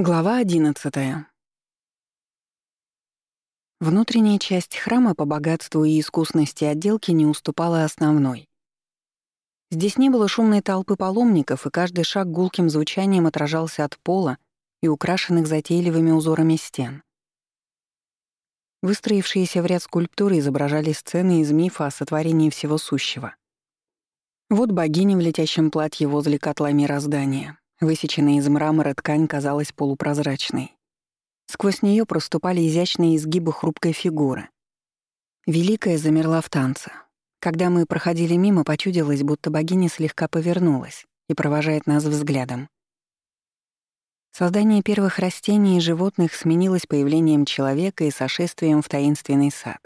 Глава одиннадцатая. Внутренняя часть храма по богатству и искусности отделки не уступала основной. Здесь не было шумной толпы паломников, и каждый шаг гулким звучанием отражался от пола и украшенных затейливыми узорами стен. Выстроившиеся в ряд скульптуры изображали сцены из мифа о сотворении всего сущего. Вот богиня в летящем платье возле котла мироздания, Высеченная из мрамора ткань казалась полупрозрачной. Сквозь нее проступали изящные изгибы хрупкой фигуры. Великая замерла в танце. Когда мы проходили мимо, почудилось, будто богиня слегка повернулась и провожает нас взглядом. Создание первых растений и животных сменилось появлением человека и сошествием в таинственный сад.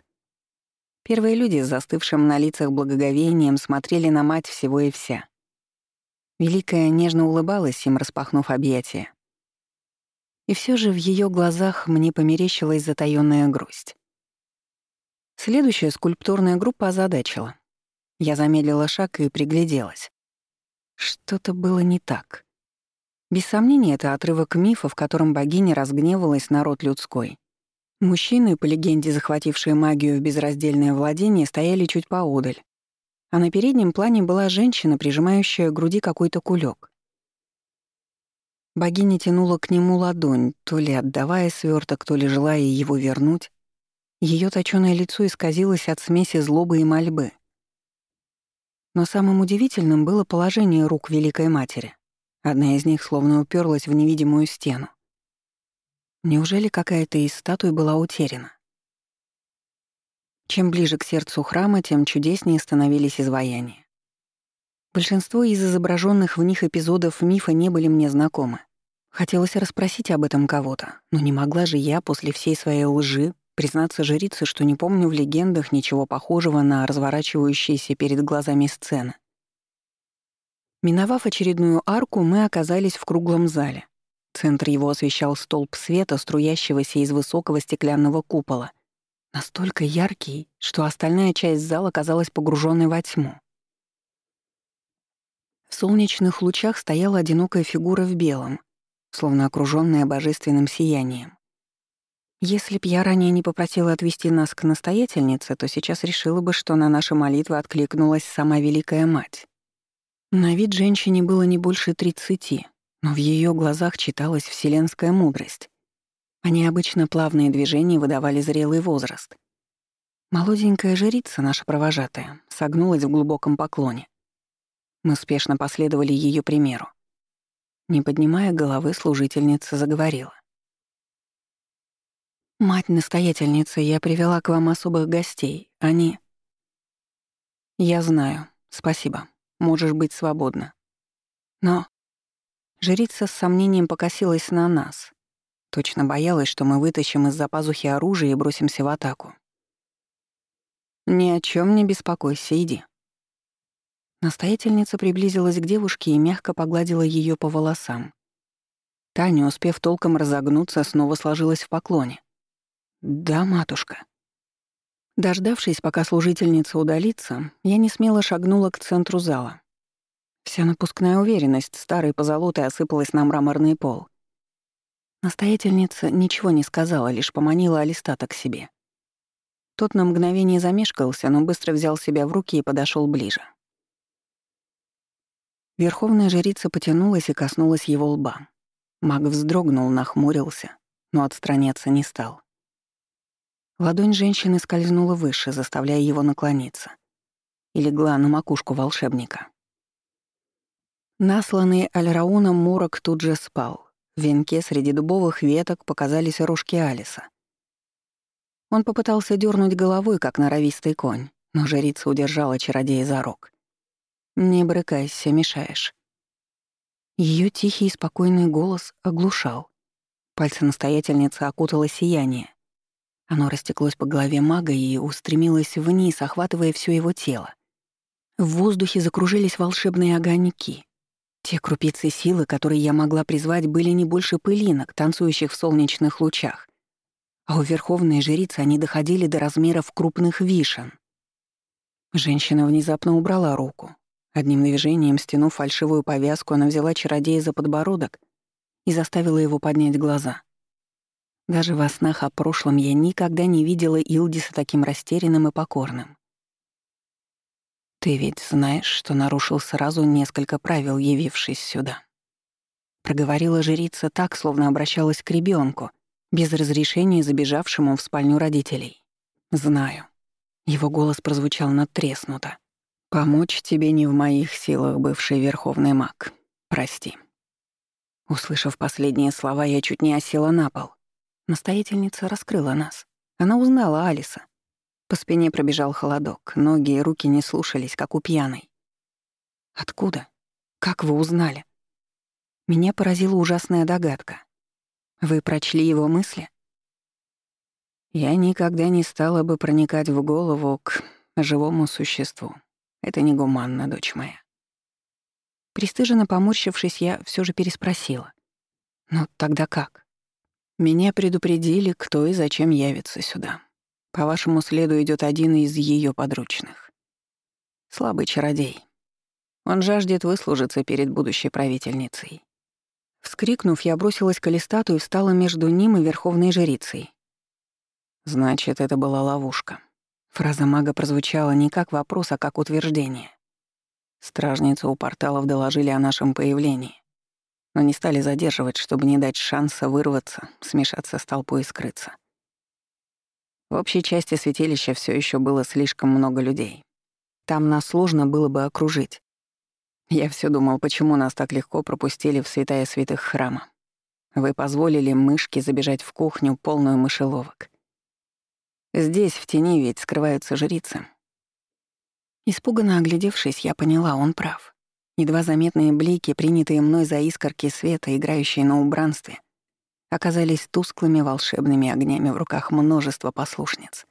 Первые люди с застывшим на лицах благоговением смотрели на мать всего и вся. Великая нежно улыбалась им, распахнув объятия. И все же в ее глазах мне померещилась затаённая грусть. Следующая скульптурная группа озадачила. Я замедлила шаг и пригляделась. Что-то было не так. Без сомнения, это отрывок мифа, в котором богиня разгневалась на род людской. Мужчины, по легенде захватившие магию в безраздельное владение, стояли чуть поодаль, а на переднем плане была женщина, прижимающая к груди какой-то кулек. Богиня тянула к нему ладонь, то ли отдавая сверток, то ли желая его вернуть. Ее точёное лицо исказилось от смеси злобы и мольбы. Но самым удивительным было положение рук Великой Матери. Одна из них словно уперлась в невидимую стену. Неужели какая-то из статуй была утеряна? Чем ближе к сердцу храма, тем чудеснее становились изваяния. Большинство из изображенных в них эпизодов мифа не были мне знакомы. Хотелось расспросить об этом кого-то, но не могла же я после всей своей лжи признаться жрице, что не помню в легендах ничего похожего на разворачивающиеся перед глазами сцены. Миновав очередную арку, мы оказались в круглом зале. Центр его освещал столб света, струящегося из высокого стеклянного купола — Настолько яркий, что остальная часть зала казалась погруженной во тьму. В солнечных лучах стояла одинокая фигура в белом, словно окружённая божественным сиянием. Если б я ранее не попросила отвести нас к настоятельнице, то сейчас решила бы, что на наши молитвы откликнулась сама Великая Мать. На вид женщине было не больше тридцати, но в её глазах читалась вселенская мудрость. А необычно плавные движения выдавали зрелый возраст. Молоденькая жрица, наша провожатая, согнулась в глубоком поклоне. Мы спешно последовали ее примеру. Не поднимая головы, служительница заговорила. «Мать-настоятельница, я привела к вам особых гостей. Они...» «Я знаю. Спасибо. Можешь быть свободна. Но...» Жрица с сомнением покосилась на нас, Точно боялась, что мы вытащим из-за пазухи оружие и бросимся в атаку. «Ни о чем не беспокойся, иди». Настоятельница приблизилась к девушке и мягко погладила ее по волосам. Таня, успев толком разогнуться, снова сложилась в поклоне. «Да, матушка». Дождавшись, пока служительница удалится, я не смело шагнула к центру зала. Вся напускная уверенность старой позолотой осыпалась на мраморный пол. Настоятельница ничего не сказала, лишь поманила Алистата к себе. Тот на мгновение замешкался, но быстро взял себя в руки и подошел ближе. Верховная жрица потянулась и коснулась его лба. Маг вздрогнул, нахмурился, но отстраняться не стал. Ладонь женщины скользнула выше, заставляя его наклониться, и легла на макушку волшебника. Насланный Альрауном морок тут же спал, в венке среди дубовых веток показались рожки Алиса. Он попытался дернуть головой, как норовистый конь, но жрица удержала чародея за рог. «Не брыкайся, мешаешь». Ее тихий и спокойный голос оглушал. Пальцы настоятельницы окутало сияние. Оно растеклось по голове мага и устремилось вниз, охватывая все его тело. В воздухе закружились волшебные огоньки, те крупицы силы, которые я могла призвать, были не больше пылинок, танцующих в солнечных лучах. А у верховной жрицы они доходили до размеров крупных вишен. Женщина внезапно убрала руку. Одним движением, стянув фальшивую повязку, она взяла чародея за подбородок и заставила его поднять глаза. Даже во снах о прошлом я никогда не видела Илдиса таким растерянным и покорным. «Ты ведь знаешь, что нарушил сразу несколько правил, явившись сюда», проговорила жрица так, словно обращалась к ребенку, без разрешения забежавшему в спальню родителей. «Знаю». Его голос прозвучал надтреснуто. «Помочь тебе не в моих силах, бывший верховный маг. Прости». Услышав последние слова, я чуть не осела на пол. Настоятельница раскрыла нас. Она узнала Алиса. По спине пробежал холодок, ноги и руки не слушались, как у пьяной. «Откуда? Как вы узнали?» Меня поразила ужасная догадка. Вы прочли его мысли? Я никогда не стала бы проникать в голову к живому существу. Это негуманно, дочь моя. Пристыженно поморщившись, я все же переспросила. «Но тогда как?» «Меня предупредили, кто и зачем явится сюда. По вашему следу идет один из ее подручных. Слабый чародей. Он жаждет выслужиться перед будущей правительницей. Вскрикнув, я бросилась к Алистату и встала между ним и верховной жрицей. «Значит, это была ловушка». Фраза мага прозвучала не как вопрос, а как утверждение. Стражницы у порталов доложили о нашем появлении, но не стали задерживать, чтобы не дать шанса вырваться, смешаться с толпой и скрыться. В общей части святилища все еще было слишком много людей. Там нас сложно было бы окружить. Я все думал, почему нас так легко пропустили в святая святых храма. Вы позволили мышке забежать в кухню, полную мышеловок. Здесь, в тени, ведь скрываются жрицы. Испуганно оглядевшись, я поняла, он прав. Едва заметные блики, принятые мной за искорки света, играющие на убранстве, оказались тусклыми волшебными огнями в руках множества послушниц.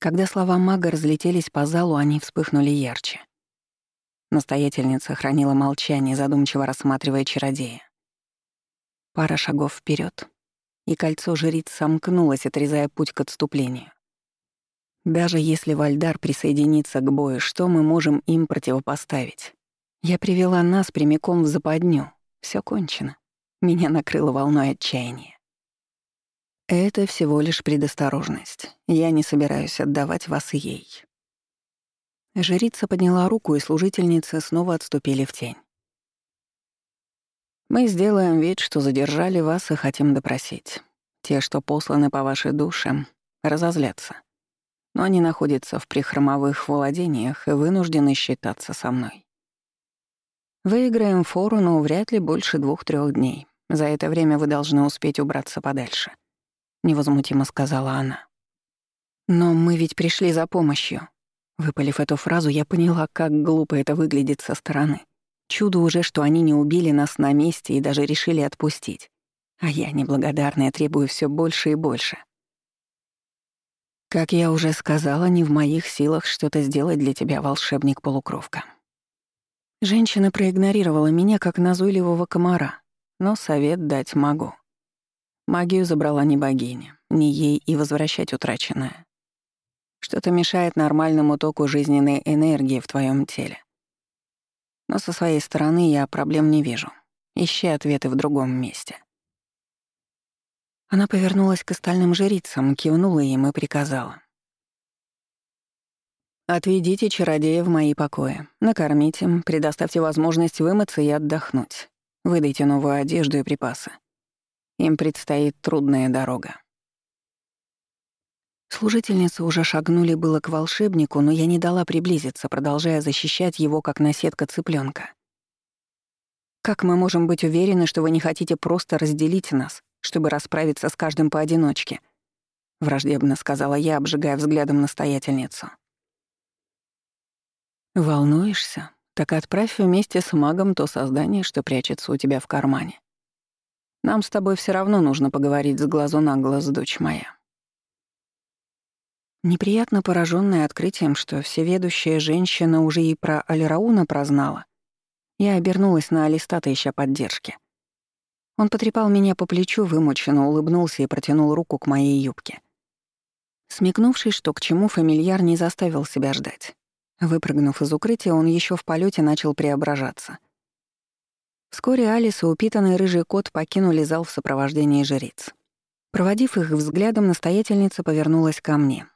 Когда слова мага разлетелись по залу, они вспыхнули ярче. Настоятельница хранила молчание, задумчиво рассматривая чародея. Пара шагов вперед, и кольцо жриц сомкнулось, отрезая путь к отступлению. Даже если Вальдар присоединится к бою, что мы можем им противопоставить? Я привела нас прямиком в западню. Все кончено. Меня накрыло волной отчаяния. Это всего лишь предосторожность. Я не собираюсь отдавать вас ей. Жрица подняла руку, и служительницы снова отступили в тень. «Мы сделаем вид, что задержали вас и хотим допросить. Те, что посланы по вашей душе, разозлятся. Но они находятся в прихромовых владениях и вынуждены считаться со мной. Выиграем фору, но вряд ли больше двух-трех дней. За это время вы должны успеть убраться подальше», — невозмутимо сказала она. «Но мы ведь пришли за помощью», Выпалив эту фразу, я поняла, как глупо это выглядит со стороны. Чудо уже, что они не убили нас на месте и даже решили отпустить. А я, неблагодарная, требую все больше и больше. Как я уже сказала, не в моих силах что-то сделать для тебя, волшебник-полукровка. Женщина проигнорировала меня, как назойливого комара, но совет дать могу. Магию забрала не богиня, не ей и возвращать утраченное. Что-то мешает нормальному току жизненной энергии в твоем теле. Но со своей стороны я проблем не вижу. Ищи ответы в другом месте. Она повернулась к остальным жрицам, кивнула им и приказала. «Отведите чародея в мои покои, накормите, предоставьте возможность вымыться и отдохнуть. Выдайте новую одежду и припасы. Им предстоит трудная дорога». Служительницы уже шагнули было к волшебнику, но я не дала приблизиться, продолжая защищать его, как наседка цыпленка. «Как мы можем быть уверены, что вы не хотите просто разделить нас, чтобы расправиться с каждым поодиночке?» — враждебно сказала я, обжигая взглядом настоятельницу. «Волнуешься? Так отправь вместе с магом то создание, что прячется у тебя в кармане. Нам с тобой все равно нужно поговорить с глазу на глаз, дочь моя». Неприятно пораженная открытием, что всеведущая женщина уже и про Альрауна прознала, я обернулась на Алистата, ища поддержки. Он потрепал меня по плечу, вымученно улыбнулся и протянул руку к моей юбке. Смекнувшись, что к чему, фамильяр не заставил себя ждать. Выпрыгнув из укрытия, он еще в полете начал преображаться. Вскоре Алис и упитанный рыжий кот покинули зал в сопровождении жриц. Проводив их взглядом, настоятельница повернулась ко мне.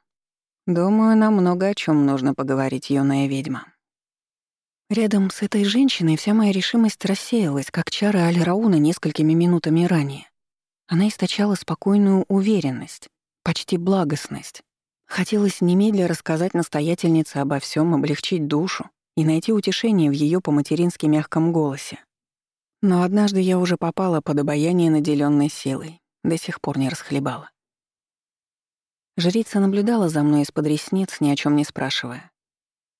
«Думаю, нам много о чем нужно поговорить, юная ведьма». Рядом с этой женщиной вся моя решимость рассеялась, как чары Аль-Рауна несколькими минутами ранее. Она источала спокойную уверенность, почти благостность. Хотелось немедля рассказать настоятельнице обо всем, облегчить душу и найти утешение в ее по-матерински мягком голосе. Но однажды я уже попала под обаяние наделенной силой, до сих пор не расхлебала. Жрица наблюдала за мной из-под ресниц, ни о чем не спрашивая.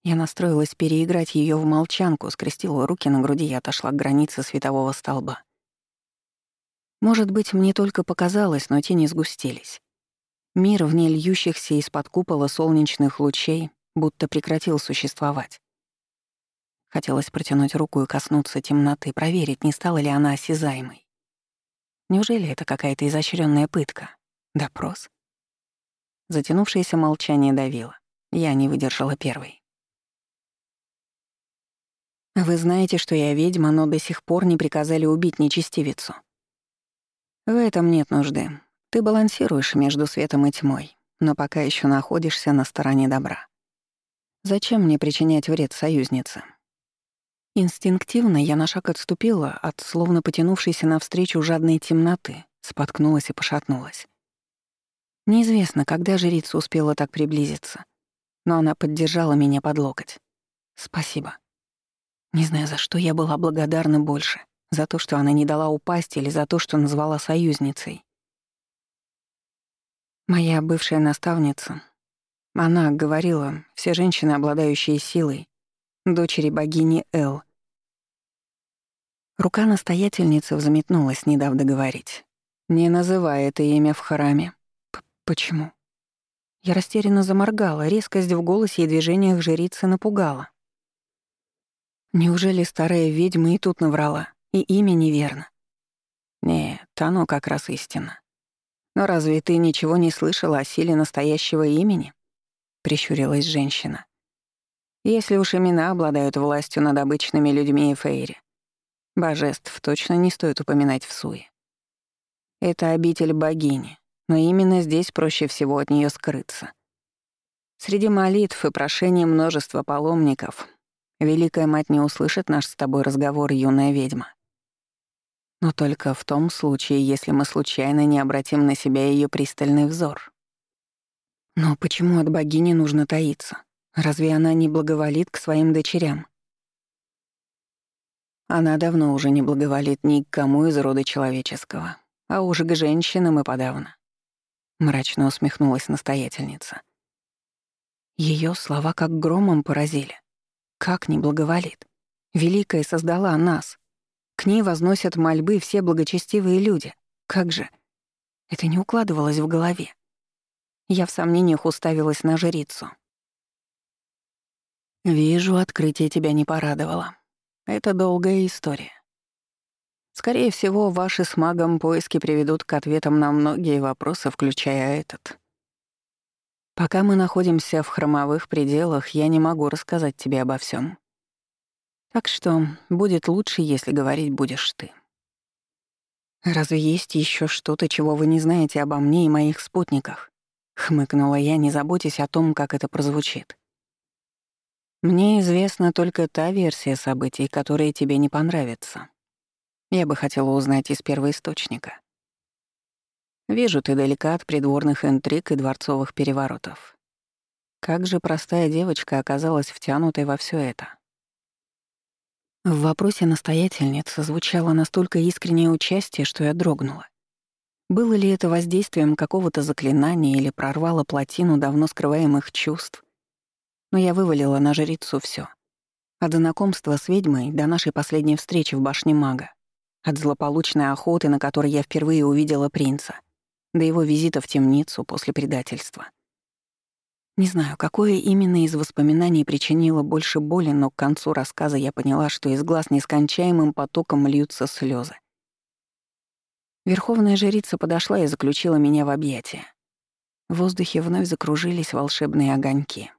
Я настроилась переиграть ее в молчанку, скрестила руки на груди и отошла к границе светового столба. Может быть, мне только показалось, но тени сгустились. Мир в ней льющихся из-под купола солнечных лучей будто прекратил существовать. Хотелось протянуть руку и коснуться темноты, проверить, не стала ли она осязаемой. Неужели это какая-то изощренная пытка? Допрос? Затянувшееся молчание давило. Я не выдержала первой. «Вы знаете, что я ведьма, но до сих пор не приказали убить нечестивицу». «В этом нет нужды. Ты балансируешь между светом и тьмой, но пока еще находишься на стороне добра. Зачем мне причинять вред союзнице?» Инстинктивно я на шаг отступила от словно потянувшейся навстречу жадной темноты, споткнулась и пошатнулась. Неизвестно, когда жрица успела так приблизиться, но она поддержала меня под локоть. Спасибо. Не знаю, за что я была благодарна больше. За то, что она не дала упасть, или за то, что назвала союзницей. Моя бывшая наставница, она говорила, все женщины, обладающие силой, дочери богини Эл. Рука настоятельницы взметнулась, не дав договорить. «Не называй это имя в храме». П «Почему?» Я растерянно заморгала, резкость в голосе и движениях жрицы напугала. Неужели старая ведьма и тут наврала, и имя неверно? Нет, оно как раз истина. Но разве ты ничего не слышала о силе настоящего имени? Прищурилась женщина. Если уж имена обладают властью над обычными людьми и Фейри, божеств точно не стоит упоминать в суе. Это обитель богини, но именно здесь проще всего от нее скрыться. Среди молитв и прошений множества паломников Великая Мать не услышит наш с тобой разговор, юная ведьма. Но только в том случае, если мы случайно не обратим на себя ее пристальный взор. Но почему от богини нужно таиться? Разве она не благоволит к своим дочерям? Она давно уже не благоволит ни к кому из рода человеческого, а уже к женщинам и подавно. Мрачно усмехнулась настоятельница. Ее слова как громом поразили. Как не благоволит? Великая создала нас. К ней возносят мольбы все благочестивые люди. Как же? Это не укладывалось в голове. Я в сомнениях уставилась на жрицу. «Вижу, открытие тебя не порадовало. Это долгая история. Скорее всего, ваши с магом поиски приведут к ответам на многие вопросы, включая этот. Пока мы находимся в хромовых пределах, я не могу рассказать тебе обо всем. Так что будет лучше, если говорить будешь ты. Разве есть еще что-то, чего вы не знаете обо мне и моих спутниках? Хмыкнула я, не заботясь о том, как это прозвучит. Мне известна только та версия событий, которая тебе не понравится. Я бы хотела узнать из первоисточника. Вижу, ты далека от придворных интриг и дворцовых переворотов. Как же простая девочка оказалась втянутой во все это? В вопросе настоятельницы звучало настолько искреннее участие, что я дрогнула. Было ли это воздействием какого-то заклинания или прорвало плотину давно скрываемых чувств, но я вывалила на жрицу все. От знакомства с ведьмой до нашей последней встречи в башне мага. От злополучной охоты, на которой я впервые увидела принца. До его визита в темницу после предательства. Не знаю, какое именно из воспоминаний причинило больше боли, но к концу рассказа я поняла, что из глаз нескончаемым потоком льются слезы. Верховная жрица подошла и заключила меня в объятия. В воздухе вновь закружились волшебные огоньки.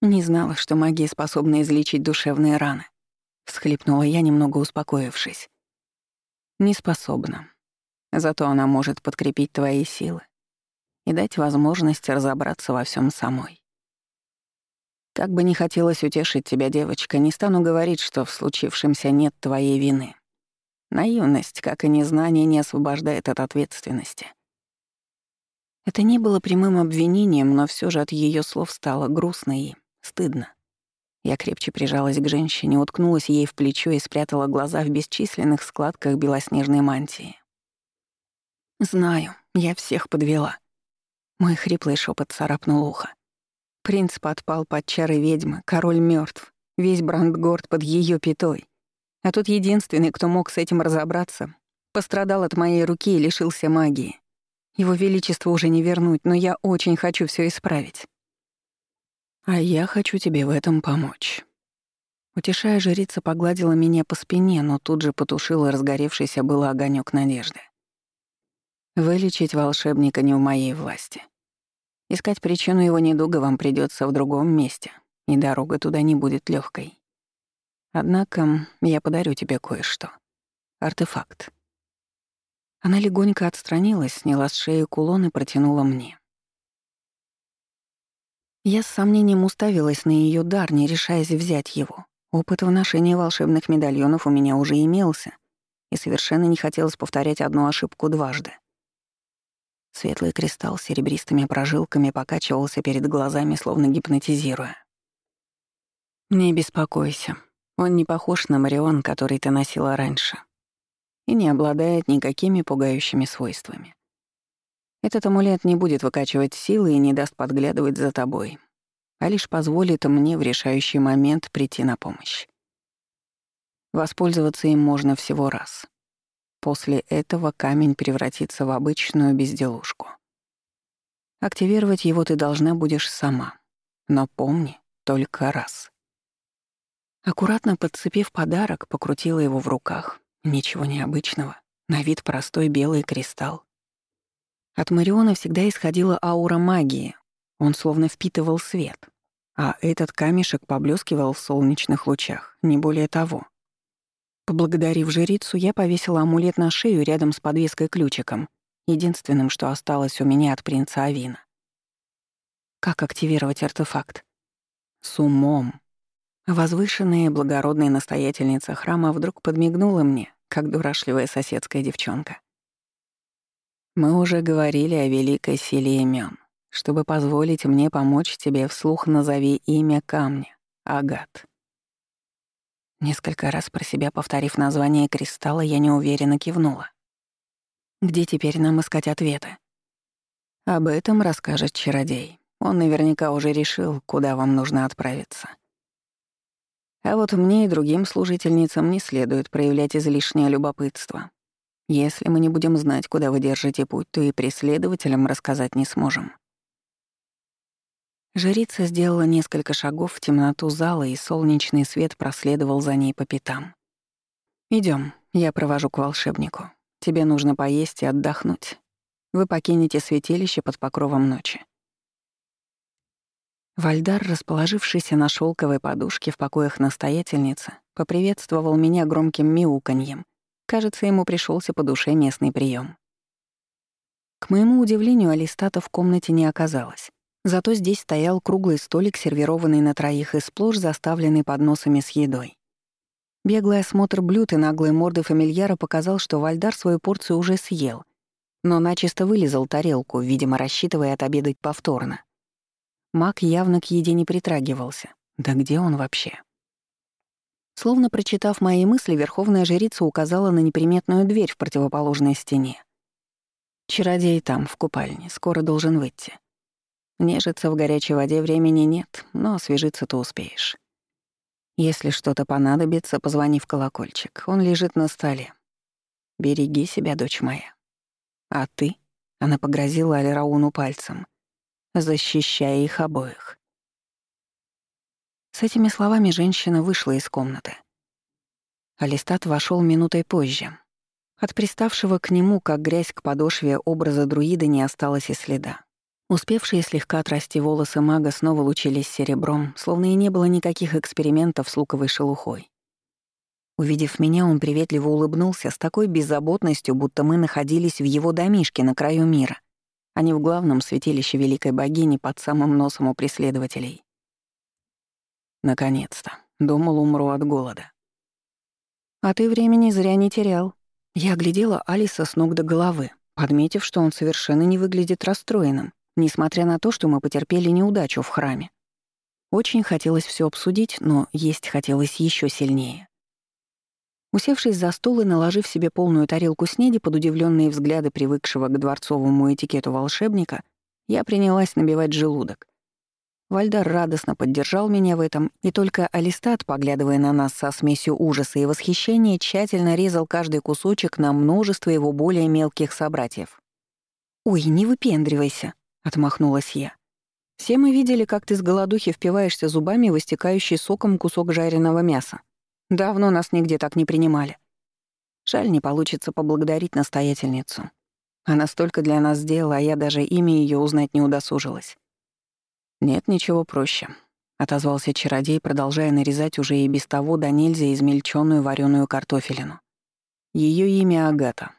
Не знала, что магия способна излечить душевные раны. — всхлипнула я, немного успокоившись. «Не способна. Зато она может подкрепить твои силы и дать возможность разобраться во всем самой. Как бы не хотелось утешить тебя, девочка, не стану говорить, что в случившемся нет твоей вины. Наивность, как и незнание, не освобождает от ответственности. Это не было прямым обвинением, но все же от ее слов стало грустно и стыдно. Я крепче прижалась к женщине, уткнулась ей в плечо и спрятала глаза в бесчисленных складках белоснежной мантии. «Знаю, я всех подвела». Мой хриплый шепот царапнул ухо. Принц подпал под чары ведьмы, король мертв, весь Брандгорд под ее пятой. А тут единственный, кто мог с этим разобраться, пострадал от моей руки и лишился магии. Его величество уже не вернуть, но я очень хочу все исправить. А я хочу тебе в этом помочь. Утешая, жрица погладила меня по спине, но тут же потушила разгоревшийся был огонек надежды. Вылечить волшебника не в моей власти. Искать причину его недуга вам придется в другом месте, и дорога туда не будет легкой. Однако я подарю тебе кое-что. Артефакт. Она легонько отстранилась, сняла с шеи кулон и протянула мне. Я с сомнением уставилась на ее дар, не решаясь взять его. Опыт в ношении волшебных медальонов у меня уже имелся, и совершенно не хотелось повторять одну ошибку дважды. Светлый кристалл с серебристыми прожилками покачивался перед глазами, словно гипнотизируя. «Не беспокойся. Он не похож на Марион, который ты носила раньше, и не обладает никакими пугающими свойствами. Этот амулет не будет выкачивать силы и не даст подглядывать за тобой, а лишь позволит мне в решающий момент прийти на помощь. Воспользоваться им можно всего раз. После этого камень превратится в обычную безделушку. Активировать его ты должна будешь сама. Но помни, только раз. Аккуратно подцепив подарок, покрутила его в руках. Ничего необычного. На вид простой белый кристалл. От Мариона всегда исходила аура магии. Он словно впитывал свет. А этот камешек поблескивал в солнечных лучах, не более того. Поблагодарив жрицу, я повесила амулет на шею рядом с подвеской-ключиком, единственным, что осталось у меня от принца Авина. Как активировать артефакт? С умом. Возвышенная и благородная настоятельница храма вдруг подмигнула мне, как дурашливая соседская девчонка. Мы уже говорили о великой силе имен. Чтобы позволить мне помочь тебе, вслух назови имя камня — Агат. Несколько раз про себя повторив название кристалла, я неуверенно кивнула. Где теперь нам искать ответы? Об этом расскажет чародей. Он наверняка уже решил, куда вам нужно отправиться. А вот мне и другим служительницам не следует проявлять излишнее любопытство. Если мы не будем знать, куда вы держите путь, то и преследователям рассказать не сможем. Жрица сделала несколько шагов в темноту зала, и солнечный свет проследовал за ней по пятам. Идем, я провожу к волшебнику. Тебе нужно поесть и отдохнуть. Вы покинете святилище под покровом ночи». Вальдар, расположившийся на шелковой подушке в покоях настоятельницы, поприветствовал меня громким мяуканьем. Кажется, ему пришелся по душе местный прием. К моему удивлению, Алистата в комнате не оказалось. Зато здесь стоял круглый столик, сервированный на троих и сплошь заставленный подносами с едой. Беглый осмотр блюд и наглой морды фамильяра показал, что Вальдар свою порцию уже съел, но начисто вылезал тарелку, видимо, рассчитывая отобедать повторно. Маг явно к еде не притрагивался. Да где он вообще? Словно прочитав мои мысли, верховная жрица указала на неприметную дверь в противоположной стене. «Чародей там, в купальне, скоро должен выйти. Нежиться в горячей воде времени нет, но освежиться-то успеешь. Если что-то понадобится, позвони в колокольчик. Он лежит на столе. Береги себя, дочь моя. А ты? Она погрозила Алирауну пальцем. Защищай их обоих. С этими словами женщина вышла из комнаты. Алистат вошел минутой позже. От приставшего к нему, как грязь к подошве, образа друида не осталось и следа. Успевшие слегка отрасти волосы мага снова лучились серебром, словно и не было никаких экспериментов с луковой шелухой. Увидев меня, он приветливо улыбнулся с такой беззаботностью, будто мы находились в его домишке на краю мира, а не в главном святилище Великой Богини под самым носом у преследователей. Наконец-то. Думал, умру от голода. «А ты времени зря не терял». Я оглядела Алиса с ног до головы, подметив, что он совершенно не выглядит расстроенным, несмотря на то, что мы потерпели неудачу в храме. Очень хотелось все обсудить, но есть хотелось еще сильнее. Усевшись за стол и наложив себе полную тарелку снеди под удивленные взгляды привыкшего к дворцовому этикету волшебника, я принялась набивать желудок. Вальдар радостно поддержал меня в этом, и только Алистат, поглядывая на нас со смесью ужаса и восхищения, тщательно резал каждый кусочек на множество его более мелких собратьев. «Ой, не выпендривайся», — отмахнулась я. «Все мы видели, как ты с голодухи впиваешься зубами в истекающий соком кусок жареного мяса. Давно нас нигде так не принимали. Жаль, не получится поблагодарить настоятельницу. Она столько для нас сделала, а я даже имя ее узнать не удосужилась. «Нет ничего проще», — отозвался чародей, продолжая нарезать уже и без того до нельзя измельченную вареную картофелину. Ее имя Агата.